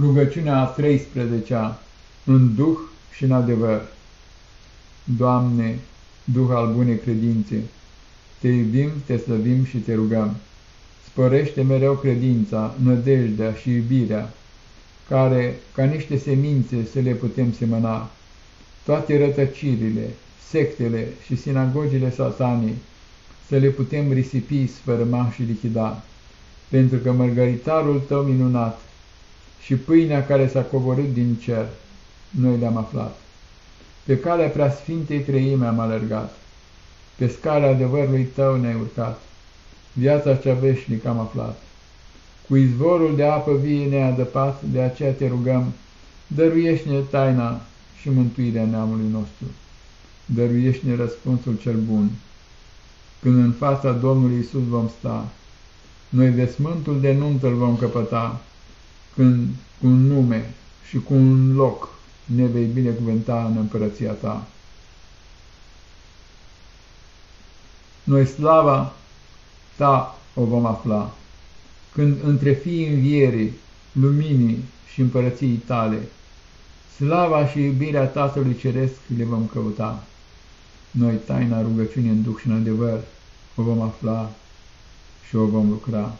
Rugăciunea a 13-a, în duh și în adevăr. Doamne, Duh al bunei credințe, Te iubim, Te slăvim și Te rugăm. Sporește mereu credința, nădejdea și iubirea, care, ca niște semințe, să le putem semăna. Toate rătăcirile, sectele și sinagogile satanii, să le putem risipi, sfărâma și lichida, pentru că mărgăritarul Tău minunat, și pâinea care s-a coborât din cer, noi le-am aflat. Pe calea preasfintei treime am alergat, pe scara adevărului tău ne-ai urcat, viața cea veșnică am aflat. Cu izvorul de apă vie ne-a adăpat, de aceea te rugăm, dăruiește-ne taina și mântuirea neamului nostru. Dăruiește-ne răspunsul cel bun. Când în fața Domnului Isus vom sta, noi vesmântul de nuntă îl vom căpăta, când cu un nume și cu un loc ne vei binecuvânta în împărăția ta. Noi slava ta o vom afla, când între fii învierii, luminii și împărăției tale, slava și iubirea Tatălui Ceresc le vom căuta. Noi taina rugăciunii în duc și în adevăr o vom afla și o vom lucra.